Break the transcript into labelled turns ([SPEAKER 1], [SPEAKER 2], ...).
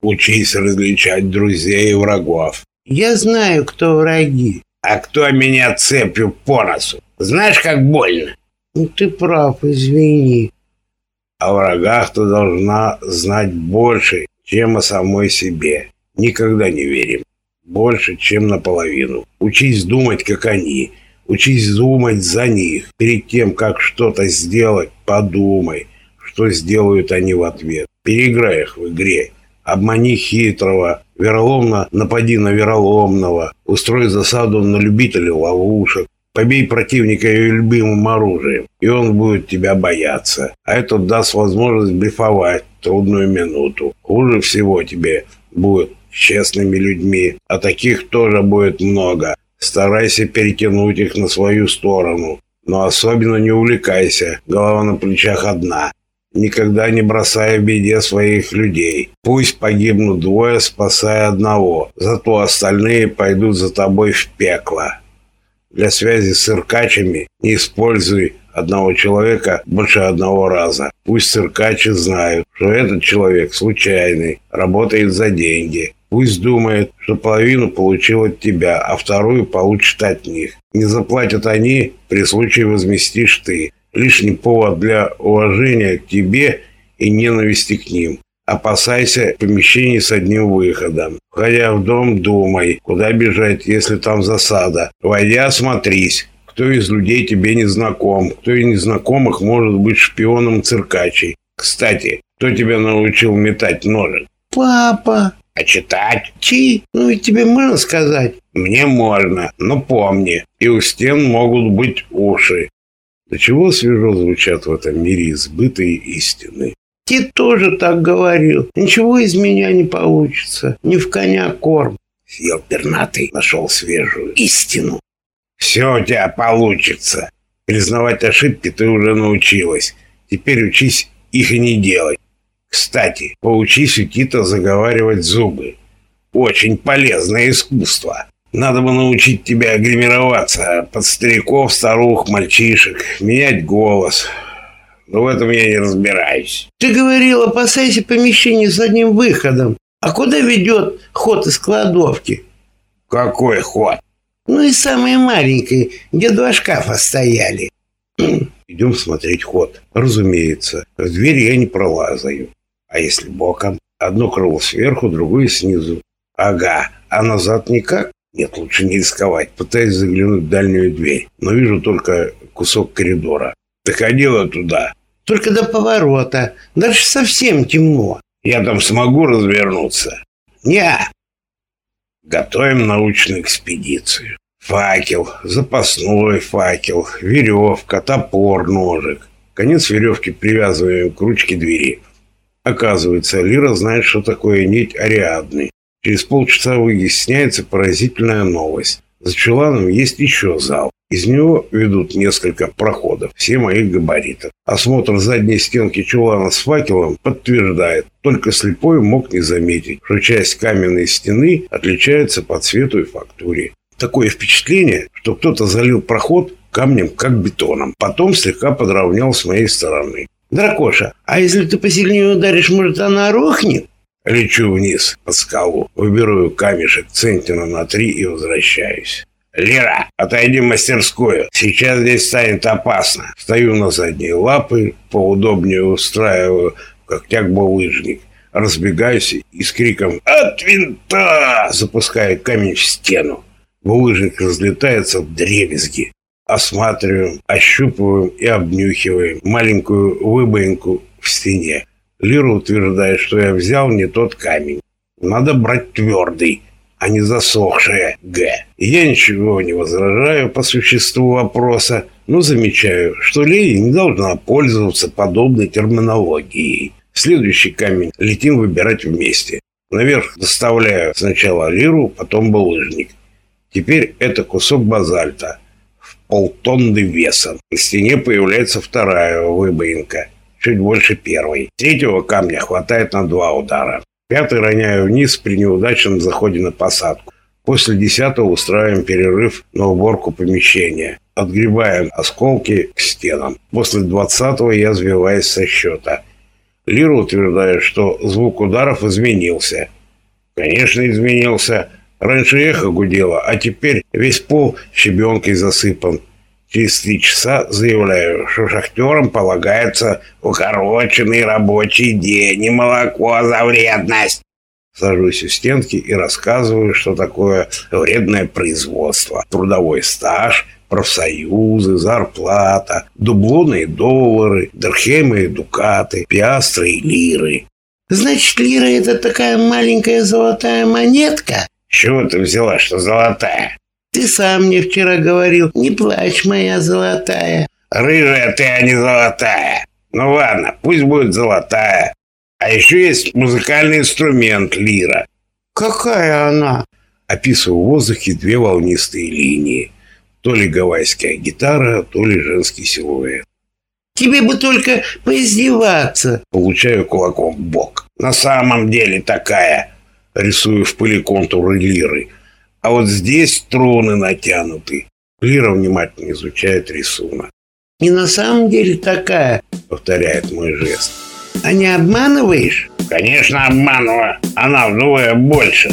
[SPEAKER 1] Учись различать друзей и врагов.
[SPEAKER 2] Я знаю, кто враги.
[SPEAKER 1] А кто меня цепью по носу? Знаешь, как больно?
[SPEAKER 2] Ну, ты прав, извини.
[SPEAKER 1] О врагах ты должна знать больше, чем о самой себе. Никогда не верим. Больше, чем наполовину. Учись думать, как они. Учись думать за них. Перед тем, как что-то сделать, подумай, что сделают они в ответ. Переиграй их в игре. Обмани хитрого, вероломно напади на вероломного, устрой засаду на любителя ловушек, побей противника ее любимым оружием, и он будет тебя бояться. А это даст возможность блефовать трудную минуту. Хуже всего тебе будет с честными людьми, а таких тоже будет много. Старайся перетянуть их на свою сторону, но особенно не увлекайся, голова на плечах одна никогда не бросая в беде своих людей. Пусть погибнут двое, спасая одного, зато остальные пойдут за тобой в пекло. Для связи с циркачами не используй одного человека больше одного раза. Пусть циркачи знают, что этот человек случайный, работает за деньги. Пусть думает, что половину получил от тебя, а вторую получит от них. Не заплатят они, при случае возместишь ты лишний повод для уважения к тебе и ненависти к ним. Опасайся помещений с одним выходом. Входя в дом, думай, куда бежать, если там засада. Войдя, смотрись, кто из людей тебе не знаком, кто из незнакомых может быть шпионом циркачей. Кстати, кто тебя научил метать ножик?
[SPEAKER 2] Папа.
[SPEAKER 1] А читать?
[SPEAKER 2] Чи? Ну и тебе можно сказать?
[SPEAKER 1] Мне можно, но помни, и у стен могут быть уши. До чего свежо звучат в этом мире избытые истины.
[SPEAKER 2] Ты тоже так говорил. Ничего из меня не получится. Не в коня корм.
[SPEAKER 1] Съел пернатый, нашел свежую истину. Все у тебя получится. Признавать ошибки ты уже научилась. Теперь учись их и не делать. Кстати, поучись у Кита заговаривать зубы. Очень полезное искусство. Надо бы научить тебя гримироваться под стариков, старух, мальчишек, менять голос. Но в этом я не разбираюсь.
[SPEAKER 2] Ты говорил, опасайся помещения с одним выходом. А куда ведет ход из кладовки?
[SPEAKER 1] Какой ход?
[SPEAKER 2] Ну и самый маленький, где два шкафа стояли.
[SPEAKER 1] Идем смотреть ход. Разумеется, в дверь я не пролазаю. А если боком? Одно крыло сверху, другое снизу. Ага, а назад никак? Нет, лучше не рисковать. Пытаюсь заглянуть в дальнюю дверь, но вижу только кусок коридора. Ты ходила туда?
[SPEAKER 2] Только до поворота. Дальше совсем темно.
[SPEAKER 1] Я там смогу развернуться?
[SPEAKER 2] Не.
[SPEAKER 1] Готовим научную экспедицию. Факел, запасной факел, веревка, топор, ножик. Конец веревки привязываем к ручке двери. Оказывается, Лира знает, что такое нить Ариадны. Через полчаса выясняется поразительная новость. За чуланом есть еще зал. Из него ведут несколько проходов, все моих габаритов. Осмотр задней стенки чулана с факелом подтверждает, только слепой мог не заметить, что часть каменной стены отличается по цвету и фактуре. Такое впечатление, что кто-то залил проход камнем, как бетоном. Потом слегка подровнял с моей стороны.
[SPEAKER 2] «Дракоша, а если ты посильнее ударишь, может, она рухнет?»
[SPEAKER 1] Лечу вниз под скалу, выбираю камешек центина на три и возвращаюсь. «Лера, отойди в мастерскую. Сейчас здесь станет опасно». Стою на задние лапы, поудобнее устраиваю, как тяг булыжник. Разбегаюсь и с криком «От винта!» запускаю камень в стену. Булыжник разлетается в дребезги. Осматриваем, ощупываем и обнюхиваем маленькую выбоинку в стене. Лира утверждает, что я взял не тот камень. Надо брать твердый, а не засохшее «Г». Я ничего не возражаю по существу вопроса, но замечаю, что Лея не должна пользоваться подобной терминологией. Следующий камень летим выбирать вместе. Наверх доставляю сначала лиру, потом булыжник. Теперь это кусок базальта в полтонны весом. На стене появляется вторая выбоинка – чуть больше первой. Третьего камня хватает на два удара. Пятый роняю вниз при неудачном заходе на посадку. После десятого устраиваем перерыв на уборку помещения. Отгребаем осколки к стенам. После двадцатого я сбиваюсь со счета. Лира утверждает, что звук ударов изменился. Конечно, изменился. Раньше эхо гудело, а теперь весь пол щебенкой засыпан. Через три часа заявляю, что шахтерам полагается укороченный рабочий день и молоко за вредность. Сажусь у стенки и рассказываю, что такое вредное производство, трудовой стаж, профсоюзы, зарплата, дублоны и доллары, дирхемы и дукаты, пиастры и лиры.
[SPEAKER 2] Значит, лира – это такая маленькая золотая монетка?
[SPEAKER 1] Чего ты взяла, что золотая?
[SPEAKER 2] Ты сам мне вчера говорил, не плачь, моя золотая.
[SPEAKER 1] Рыжая ты, а не золотая. Ну ладно, пусть будет золотая. А еще есть музыкальный инструмент лира.
[SPEAKER 2] Какая она?
[SPEAKER 1] Описываю в воздухе две волнистые линии. То ли гавайская гитара, то ли женский силуэт.
[SPEAKER 2] Тебе бы только поиздеваться.
[SPEAKER 1] Получаю кулаком в бок. На самом деле такая. Рисую в пыли контуры лиры. А вот здесь струны натянуты. Лира внимательно изучает рисунок.
[SPEAKER 2] Не на самом деле такая,
[SPEAKER 1] повторяет мой жест.
[SPEAKER 2] А не обманываешь?
[SPEAKER 1] Конечно, обманываю. Она вдвое больше.